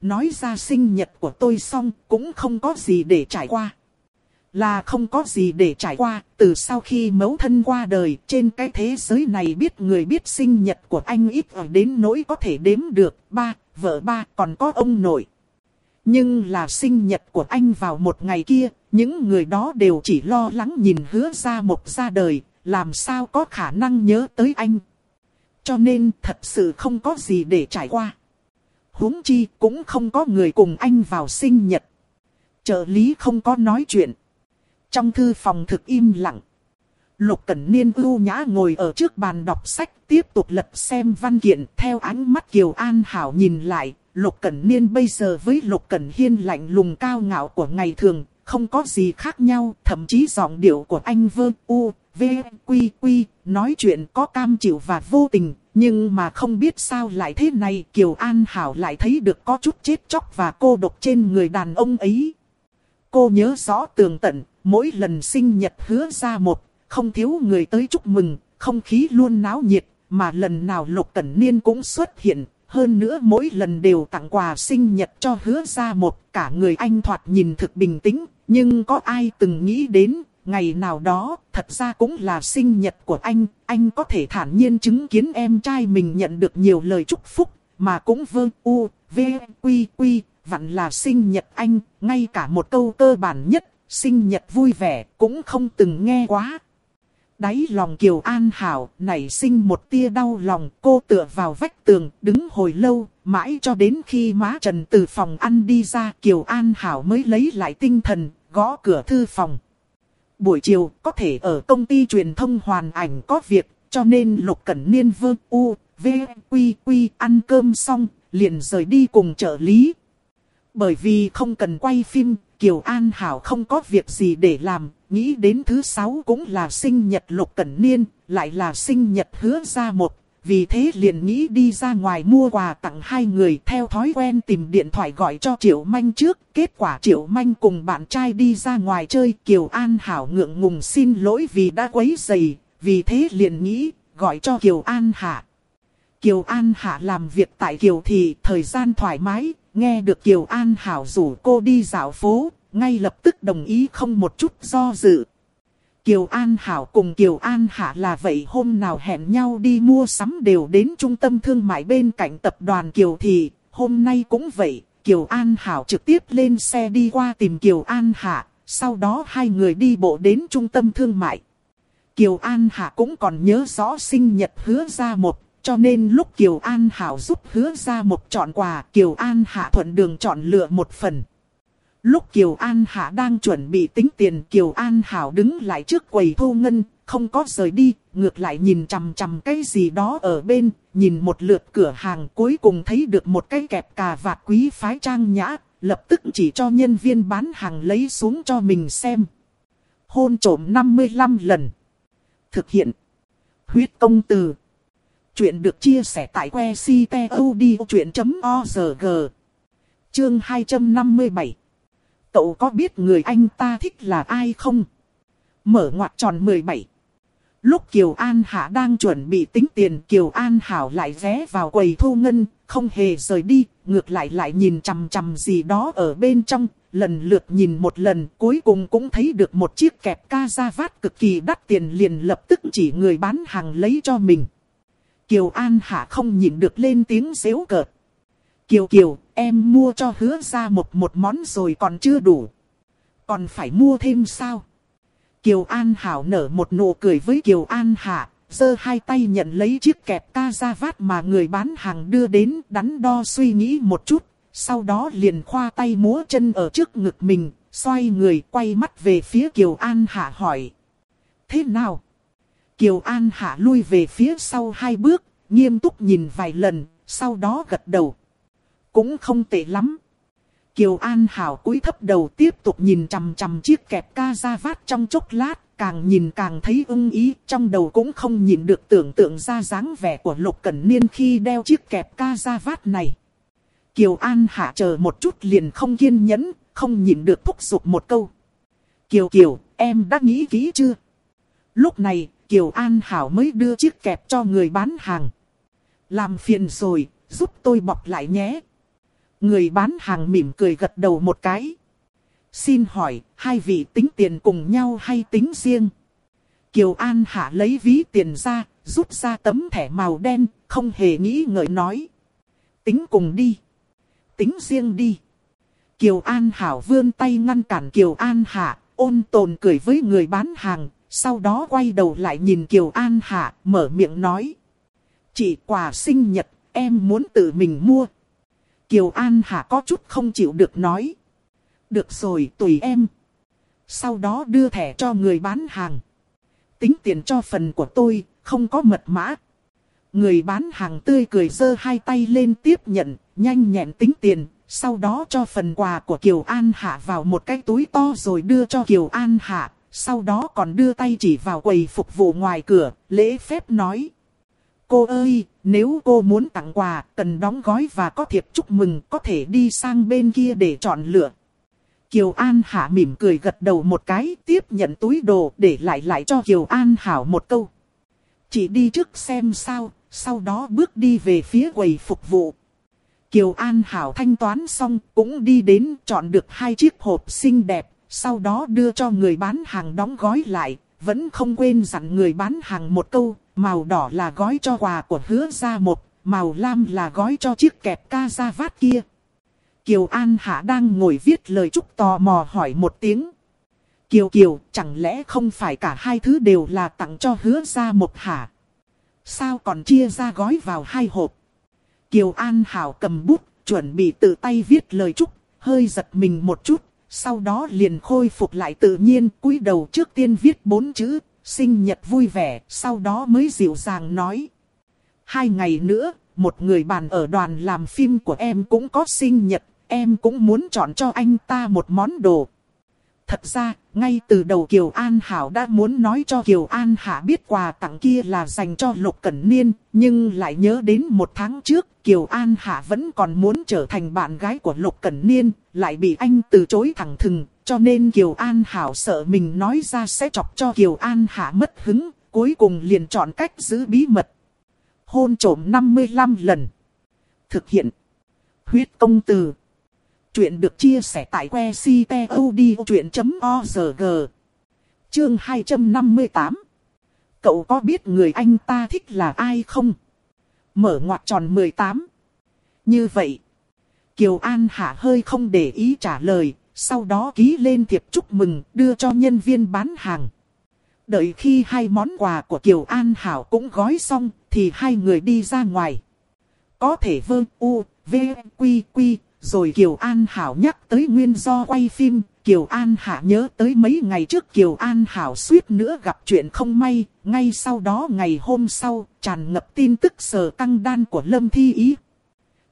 Nói ra sinh nhật của tôi xong, cũng không có gì để trải qua. Là không có gì để trải qua, từ sau khi mẫu thân qua đời, trên cái thế giới này biết người biết sinh nhật của anh ít ở đến nỗi có thể đếm được, ba, vợ ba, còn có ông nội. Nhưng là sinh nhật của anh vào một ngày kia, những người đó đều chỉ lo lắng nhìn hứa ra một ra đời, làm sao có khả năng nhớ tới anh. Cho nên thật sự không có gì để trải qua. huống chi cũng không có người cùng anh vào sinh nhật. Trợ lý không có nói chuyện. Trong thư phòng thực im lặng. Lục Cẩn Niên ưu nhã ngồi ở trước bàn đọc sách tiếp tục lật xem văn kiện theo ánh mắt Kiều An Hảo nhìn lại. Lục Cẩn Niên bây giờ với Lục Cẩn Hiên lạnh lùng cao ngạo của ngày thường, không có gì khác nhau, thậm chí giọng điệu của anh vơ u, v, quy quy, nói chuyện có cam chịu và vô tình, nhưng mà không biết sao lại thế này Kiều An Hảo lại thấy được có chút chết chóc và cô độc trên người đàn ông ấy. Cô nhớ rõ tường tận, mỗi lần sinh nhật hứa ra một, không thiếu người tới chúc mừng, không khí luôn náo nhiệt, mà lần nào Lục Cẩn Niên cũng xuất hiện, hơn nữa mỗi lần đều tặng quà sinh nhật cho hứa ra một, cả người anh thoạt nhìn thực bình tĩnh, nhưng có ai từng nghĩ đến, ngày nào đó, thật ra cũng là sinh nhật của anh, anh có thể thản nhiên chứng kiến em trai mình nhận được nhiều lời chúc phúc, mà cũng vơ u, v, quy quy, vặn là sinh nhật anh, ngay cả một câu cơ bản nhất, sinh nhật vui vẻ, cũng không từng nghe quá. Đáy lòng Kiều An Hảo nảy sinh một tia đau lòng, cô tựa vào vách tường, đứng hồi lâu, mãi cho đến khi má Trần từ phòng ăn đi ra, Kiều An Hảo mới lấy lại tinh thần, gõ cửa thư phòng. Buổi chiều, có thể ở công ty truyền thông hoàn ảnh có việc, cho nên Lục Cẩn Niên vương u, v, quy quy ăn cơm xong, liền rời đi cùng trợ lý. Bởi vì không cần quay phim, Kiều An Hảo không có việc gì để làm, nghĩ đến thứ sáu cũng là sinh nhật Lục Cẩn Niên, lại là sinh nhật hứa ra một. Vì thế liền nghĩ đi ra ngoài mua quà tặng hai người theo thói quen tìm điện thoại gọi cho Triệu Manh trước. Kết quả Triệu Manh cùng bạn trai đi ra ngoài chơi Kiều An Hảo ngượng ngùng xin lỗi vì đã quấy dày. Vì thế liền nghĩ gọi cho Kiều An Hạ. Kiều An Hạ làm việc tại Kiều Thị thời gian thoải mái, nghe được Kiều An Hảo rủ cô đi dạo phố, ngay lập tức đồng ý không một chút do dự. Kiều An Hảo cùng Kiều An Hạ là vậy hôm nào hẹn nhau đi mua sắm đều đến trung tâm thương mại bên cạnh tập đoàn Kiều Thị, hôm nay cũng vậy, Kiều An Hảo trực tiếp lên xe đi qua tìm Kiều An Hạ, sau đó hai người đi bộ đến trung tâm thương mại. Kiều An Hạ cũng còn nhớ rõ sinh nhật hứa ra một, cho nên lúc Kiều An Hảo giúp hứa ra một chọn quà, Kiều An Hạ thuận đường chọn lựa một phần. Lúc Kiều An Hạ đang chuẩn bị tính tiền Kiều An Hảo đứng lại trước quầy thu ngân, không có rời đi, ngược lại nhìn chằm chằm cái gì đó ở bên, nhìn một lượt cửa hàng cuối cùng thấy được một cái kẹp cà vạt quý phái trang nhã, lập tức chỉ cho nhân viên bán hàng lấy xuống cho mình xem. Hôn trổm 55 lần. Thực hiện. Huyết công từ. Chuyện được chia sẻ tại que ctod.org. Chương 257. Cậu có biết người anh ta thích là ai không? Mở ngoặt tròn 17. Lúc Kiều An Hạ đang chuẩn bị tính tiền Kiều An Hảo lại ghé vào quầy thu ngân, không hề rời đi, ngược lại lại nhìn chằm chằm gì đó ở bên trong, lần lượt nhìn một lần cuối cùng cũng thấy được một chiếc kẹp ca ra vát cực kỳ đắt tiền liền lập tức chỉ người bán hàng lấy cho mình. Kiều An Hạ không nhìn được lên tiếng xéo cợt. Kiều Kiều, em mua cho hứa ra một một món rồi còn chưa đủ. Còn phải mua thêm sao? Kiều An Hảo nở một nụ cười với Kiều An Hạ, giơ hai tay nhận lấy chiếc kẹp ca ra vát mà người bán hàng đưa đến, đắn đo suy nghĩ một chút, sau đó liền khoa tay múa chân ở trước ngực mình, xoay người quay mắt về phía Kiều An Hạ hỏi. Thế nào? Kiều An Hạ lui về phía sau hai bước, nghiêm túc nhìn vài lần, sau đó gật đầu. Cũng không tệ lắm. Kiều An Hảo cúi thấp đầu tiếp tục nhìn chằm chằm chiếc kẹp ca ra vát trong chốc lát, càng nhìn càng thấy ưng ý, trong đầu cũng không nhìn được tưởng tượng ra dáng vẻ của Lục Cẩn Niên khi đeo chiếc kẹp ca ra vát này. Kiều An Hạ chờ một chút liền không kiên nhẫn, không nhìn được thúc giục một câu. Kiều Kiều, em đã nghĩ kỹ chưa? Lúc này, Kiều An Hảo mới đưa chiếc kẹp cho người bán hàng. Làm phiền rồi, giúp tôi bọc lại nhé. Người bán hàng mỉm cười gật đầu một cái. Xin hỏi, hai vị tính tiền cùng nhau hay tính riêng? Kiều An Hạ lấy ví tiền ra, rút ra tấm thẻ màu đen, không hề nghĩ ngợi nói. Tính cùng đi. Tính riêng đi. Kiều An Hảo vươn tay ngăn cản Kiều An Hạ, ôn tồn cười với người bán hàng, sau đó quay đầu lại nhìn Kiều An Hạ, mở miệng nói. chị quà sinh nhật, em muốn tự mình mua. Kiều An Hạ có chút không chịu được nói. Được rồi, tùy em. Sau đó đưa thẻ cho người bán hàng. Tính tiền cho phần của tôi, không có mật mã. Người bán hàng tươi cười giơ hai tay lên tiếp nhận, nhanh nhẹn tính tiền, sau đó cho phần quà của Kiều An Hạ vào một cái túi to rồi đưa cho Kiều An Hạ, sau đó còn đưa tay chỉ vào quầy phục vụ ngoài cửa, lễ phép nói. Cô ơi, nếu cô muốn tặng quà, cần đóng gói và có thiệp chúc mừng, có thể đi sang bên kia để chọn lựa. Kiều An Hạ mỉm cười gật đầu một cái, tiếp nhận túi đồ để lại lại cho Kiều An Hảo một câu. Chỉ đi trước xem sao, sau đó bước đi về phía quầy phục vụ. Kiều An Hảo thanh toán xong cũng đi đến chọn được hai chiếc hộp xinh đẹp, sau đó đưa cho người bán hàng đóng gói lại, vẫn không quên dặn người bán hàng một câu, màu đỏ là gói cho quà của hứa gia một, màu lam là gói cho chiếc kẹp ca gia vát kia. Kiều An Hạ đang ngồi viết lời chúc tò mò hỏi một tiếng. Kiều Kiều, chẳng lẽ không phải cả hai thứ đều là tặng cho hứa gia một hả? Sao còn chia ra gói vào hai hộp? Kiều An Hảo cầm bút, chuẩn bị tự tay viết lời chúc, hơi giật mình một chút, sau đó liền khôi phục lại tự nhiên, cúi đầu trước tiên viết bốn chữ, sinh nhật vui vẻ, sau đó mới dịu dàng nói. Hai ngày nữa, một người bạn ở đoàn làm phim của em cũng có sinh nhật, em cũng muốn chọn cho anh ta một món đồ. Thật ra, ngay từ đầu Kiều An Hảo đã muốn nói cho Kiều An Hạ biết quà tặng kia là dành cho Lục Cẩn Niên, nhưng lại nhớ đến một tháng trước, Kiều An Hạ vẫn còn muốn trở thành bạn gái của Lục Cẩn Niên, lại bị anh từ chối thẳng thừng, cho nên Kiều An Hảo sợ mình nói ra sẽ chọc cho Kiều An Hạ mất hứng, cuối cùng liền chọn cách giữ bí mật. Hôn trổm 55 lần. Thực hiện. Huyết công từ. Chuyện được chia sẻ tại que ctod.org. Chương 258. Cậu có biết người anh ta thích là ai không? Mở ngoặt tròn 18. Như vậy. Kiều An Hạ hơi không để ý trả lời, sau đó ký lên thiệp chúc mừng đưa cho nhân viên bán hàng. Đợi khi hai món quà của Kiều An Hảo cũng gói xong, thì hai người đi ra ngoài. Có thể vơ u, v, quy, quy, rồi Kiều An Hảo nhắc tới nguyên do quay phim, Kiều An Hạ nhớ tới mấy ngày trước Kiều An Hảo suýt nữa gặp chuyện không may, ngay sau đó ngày hôm sau, tràn ngập tin tức sờ căng đan của Lâm Thi Ý.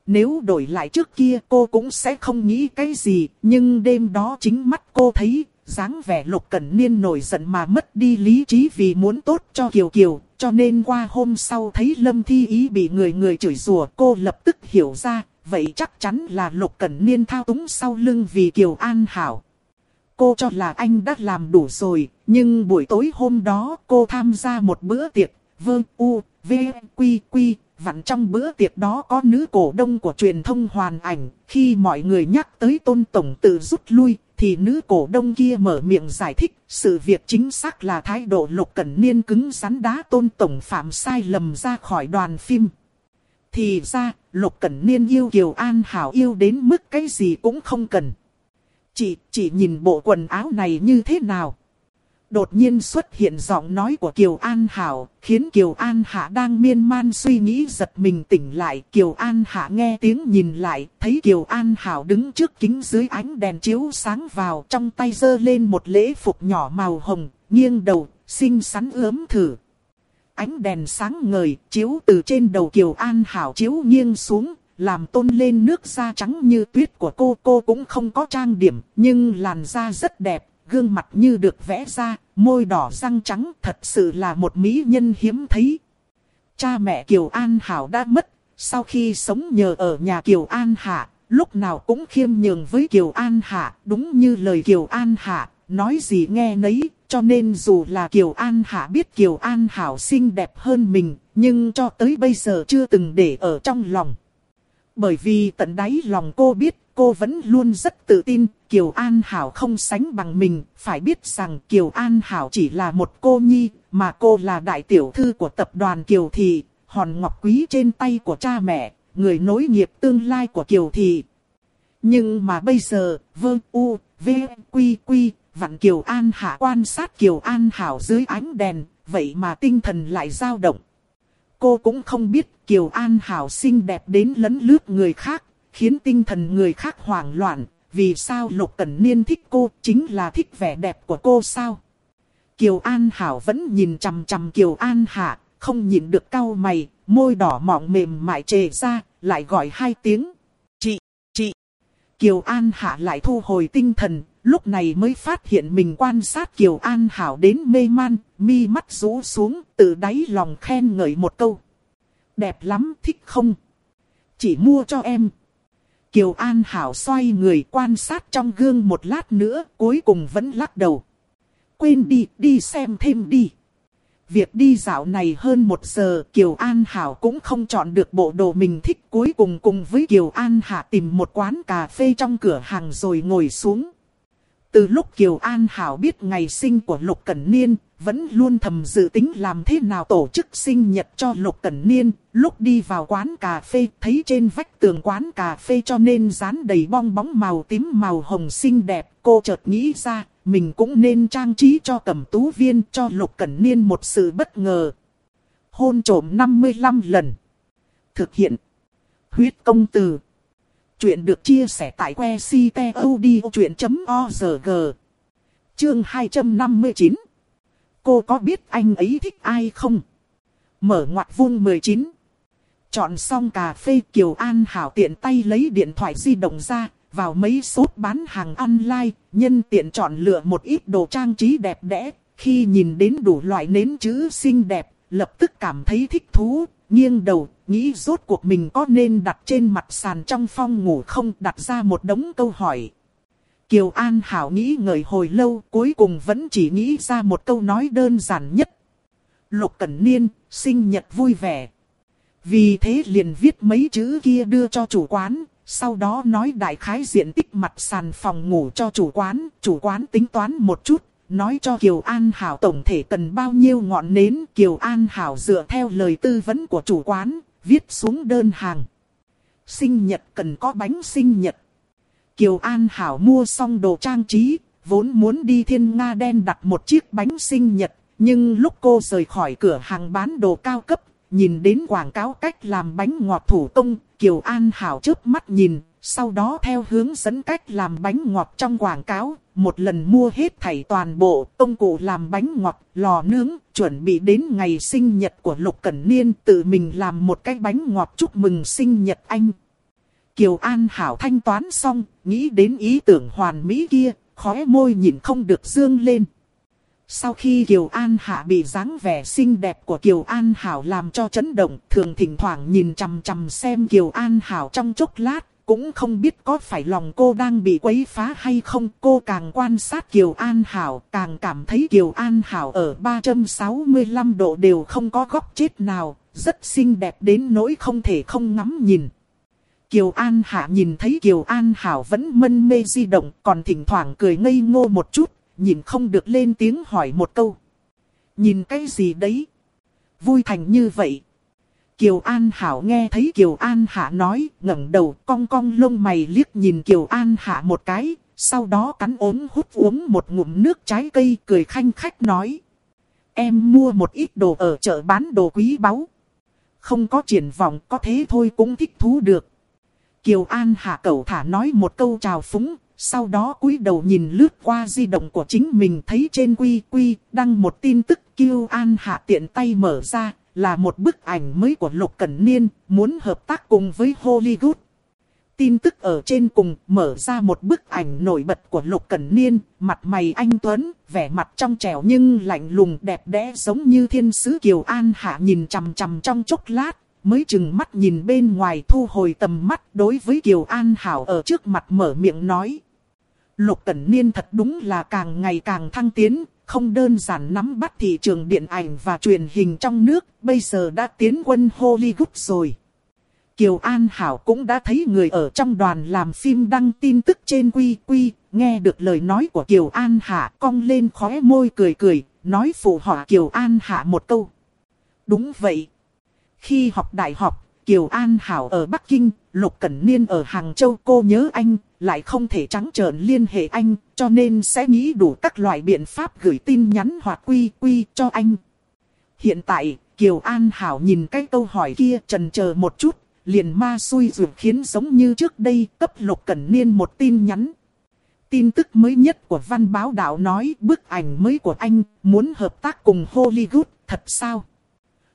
Nếu đổi lại trước kia cô cũng sẽ không nghĩ cái gì, nhưng đêm đó chính mắt cô thấy, dáng vẻ Lục Cẩn Niên nổi giận mà mất đi lý trí vì muốn tốt cho Kiều Kiều, cho nên qua hôm sau thấy Lâm Thi Ý bị người người chửi rủa cô lập tức hiểu ra, vậy chắc chắn là Lục Cẩn Niên thao túng sau lưng vì Kiều An Hảo. Cô cho là anh đã làm đủ rồi, nhưng buổi tối hôm đó cô tham gia một bữa tiệc, vương u, v, quy quy, vặn trong bữa tiệc đó có nữ cổ đông của truyền thông hoàn ảnh. Khi mọi người nhắc tới tôn tổng tự rút lui, thì nữ cổ đông kia mở miệng giải thích, sự việc chính xác là thái độ lục cẩn niên cứng rắn đá tôn tổng phạm sai lầm ra khỏi đoàn phim. Thì ra, lục cẩn niên yêu Kiều An Hảo yêu đến mức cái gì cũng không cần. Chị, chị nhìn bộ quần áo này như thế nào? Đột nhiên xuất hiện giọng nói của Kiều An Hảo, khiến Kiều An Hạ đang miên man suy nghĩ giật mình tỉnh lại. Kiều An Hạ nghe tiếng nhìn lại, thấy Kiều An Hảo đứng trước kính dưới ánh đèn chiếu sáng vào, trong tay giơ lên một lễ phục nhỏ màu hồng, nghiêng đầu, xinh xắn ướm thử. Ánh đèn sáng ngời, chiếu từ trên đầu Kiều An Hảo chiếu nghiêng xuống, làm tôn lên nước da trắng như tuyết của cô. Cô cũng không có trang điểm, nhưng làn da rất đẹp, gương mặt như được vẽ ra, môi đỏ răng trắng thật sự là một mỹ nhân hiếm thấy. Cha mẹ Kiều An Hảo đã mất, sau khi sống nhờ ở nhà Kiều An Hạ, lúc nào cũng khiêm nhường với Kiều An Hạ, đúng như lời Kiều An Hạ, nói gì nghe nấy, cho nên dù là Kiều An Hạ biết Kiều An Hảo xinh đẹp hơn mình, nhưng cho tới bây giờ chưa từng để ở trong lòng. Bởi vì tận đáy lòng cô biết cô vẫn luôn rất tự tin, Kiều An Hảo không sánh bằng mình, phải biết rằng Kiều An Hảo chỉ là một cô nhi, mà cô là đại tiểu thư của tập đoàn Kiều Thị, hòn ngọc quý trên tay của cha mẹ, người nối nghiệp tương lai của Kiều Thị. Nhưng mà bây giờ, vơ u, v, quy quy, vặn Kiều An Hạ quan sát Kiều An Hảo dưới ánh đèn, vậy mà tinh thần lại dao động. Cô cũng không biết Kiều An Hảo xinh đẹp đến lấn lướt người khác, khiến tinh thần người khác hoảng loạn. Vì sao Lục Cẩn Niên thích cô chính là thích vẻ đẹp của cô sao? Kiều An Hảo vẫn nhìn chằm chằm Kiều An Hạ, không nhìn được cau mày, môi đỏ mọng mềm mại trề ra, lại gọi hai tiếng. Chị, chị. Kiều An Hạ lại thu hồi tinh thần, lúc này mới phát hiện mình quan sát Kiều An Hảo đến mê man, mi mắt rũ xuống, từ đáy lòng khen ngợi một câu. Đẹp lắm, thích không? Chỉ mua cho em. Kiều An Hảo xoay người quan sát trong gương một lát nữa, cuối cùng vẫn lắc đầu. Quên đi, đi xem thêm đi. Việc đi dạo này hơn một giờ, Kiều An Hảo cũng không chọn được bộ đồ mình thích. Cuối cùng cùng với Kiều An Hạ tìm một quán cà phê trong cửa hàng rồi ngồi xuống. Từ lúc Kiều An Hảo biết ngày sinh của Lục Cẩn Niên, vẫn luôn thầm dự tính làm thế nào tổ chức sinh nhật cho Lục Cẩn Niên. Lúc đi vào quán cà phê, thấy trên vách tường quán cà phê cho nên dán đầy bong bóng màu tím màu hồng xinh đẹp. Cô chợt nghĩ ra, mình cũng nên trang trí cho cẩm tú viên cho Lục Cẩn Niên một sự bất ngờ. Hôn trổm 55 lần. Thực hiện. Huyết công từ. Chuyện được chia sẻ tại que ctod.org. Chương 259 Cô có biết anh ấy thích ai không? Mở ngoặt vuông 19. Chọn xong cà phê Kiều An Hảo tiện tay lấy điện thoại di động ra, vào mấy shop bán hàng online, nhân tiện chọn lựa một ít đồ trang trí đẹp đẽ. Khi nhìn đến đủ loại nến chữ xinh đẹp, lập tức cảm thấy thích thú, nghiêng đầu, nghĩ rốt cuộc mình có nên đặt trên mặt sàn trong phòng ngủ không đặt ra một đống câu hỏi. Kiều An Hảo nghĩ ngợi hồi lâu, cuối cùng vẫn chỉ nghĩ ra một câu nói đơn giản nhất. Lục Cẩn Niên, sinh nhật vui vẻ. Vì thế liền viết mấy chữ kia đưa cho chủ quán, sau đó nói đại khái diện tích mặt sàn phòng ngủ cho chủ quán, chủ quán tính toán một chút, nói cho Kiều An Hảo tổng thể cần bao nhiêu ngọn nến. Kiều An Hảo dựa theo lời tư vấn của chủ quán, viết xuống đơn hàng. Sinh nhật cần có bánh sinh nhật. Kiều An Hảo mua xong đồ trang trí, vốn muốn đi thiên Nga đen đặt một chiếc bánh sinh nhật. Nhưng lúc cô rời khỏi cửa hàng bán đồ cao cấp, nhìn đến quảng cáo cách làm bánh ngọt thủ công, Kiều An Hảo chớp mắt nhìn, sau đó theo hướng dẫn cách làm bánh ngọt trong quảng cáo, một lần mua hết thảy toàn bộ công cụ làm bánh ngọt, lò nướng, chuẩn bị đến ngày sinh nhật của Lục Cẩn Niên tự mình làm một cái bánh ngọt chúc mừng sinh nhật anh. Kiều An Hảo thanh toán xong, nghĩ đến ý tưởng hoàn mỹ kia, khóe môi nhìn không được dương lên. Sau khi Kiều An Hạ bị dáng vẻ xinh đẹp của Kiều An Hảo làm cho chấn động, thường thỉnh thoảng nhìn chằm chằm xem Kiều An Hảo trong chốc lát, cũng không biết có phải lòng cô đang bị quấy phá hay không. Cô càng quan sát Kiều An Hảo, càng cảm thấy Kiều An Hảo ở 365 độ đều không có góc chết nào, rất xinh đẹp đến nỗi không thể không ngắm nhìn. Kiều An Hạ nhìn thấy Kiều An Hảo vẫn mân mê di động, còn thỉnh thoảng cười ngây ngô một chút, nhìn không được lên tiếng hỏi một câu. Nhìn cái gì đấy? Vui thành như vậy. Kiều An Hảo nghe thấy Kiều An Hạ nói, ngẩng đầu cong cong lông mày liếc nhìn Kiều An Hạ một cái, sau đó cắn ốm hút uống một ngụm nước trái cây cười khanh khách nói. Em mua một ít đồ ở chợ bán đồ quý báu. Không có triển vọng có thế thôi cũng thích thú được. Kiều An Hạ cẩu thả nói một câu chào phúng, sau đó cúi đầu nhìn lướt qua di động của chính mình thấy trên quy quy đăng một tin tức Kiều An Hạ tiện tay mở ra, là một bức ảnh mới của Lục Cẩn Niên, muốn hợp tác cùng với Hollywood. Tin tức ở trên cùng mở ra một bức ảnh nổi bật của Lục Cẩn Niên, mặt mày anh Tuấn, vẻ mặt trong trẻo nhưng lạnh lùng đẹp đẽ giống như thiên sứ Kiều An Hạ nhìn chằm chằm trong chốc lát, mới chừng mắt nhìn bên ngoài thu hồi tầm mắt đối với Kiều An Hảo ở trước mặt mở miệng nói. Lục Cẩn Niên thật đúng là càng ngày càng thăng tiến, không đơn giản nắm bắt thị trường điện ảnh và truyền hình trong nước, bây giờ đã tiến quân Hollywood rồi. Kiều An Hảo cũng đã thấy người ở trong đoàn làm phim đăng tin tức trên quy quy, nghe được lời nói của Kiều An Hạ cong lên khóe môi cười cười, nói phụ họa Kiều An Hạ một câu. Đúng vậy. Khi học đại học, Kiều An Hảo ở Bắc Kinh, Lục Cẩn Niên ở Hàng Châu cô nhớ anh, lại không thể trắng trợn liên hệ anh, cho nên sẽ nghĩ đủ các loại biện pháp gửi tin nhắn hoặc quy quy cho anh. Hiện tại, Kiều An Hảo nhìn cái câu hỏi kia trần chờ một chút, liền ma xui dù khiến giống như trước đây cấp Lục Cẩn Niên một tin nhắn. Tin tức mới nhất của văn báo đạo nói bức ảnh mới của anh muốn hợp tác cùng Hollywood, thật sao?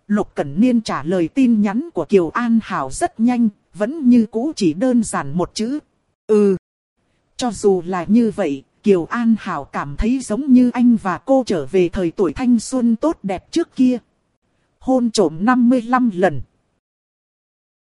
Lục Cẩn Niên trả lời tin nhắn của Kiều An Hảo rất nhanh, vẫn như cũ chỉ đơn giản một chữ. Ừ. Cho dù là như vậy, Kiều An Hảo cảm thấy giống như anh và cô trở về thời tuổi thanh xuân tốt đẹp trước kia. Hôn trổm 55 lần.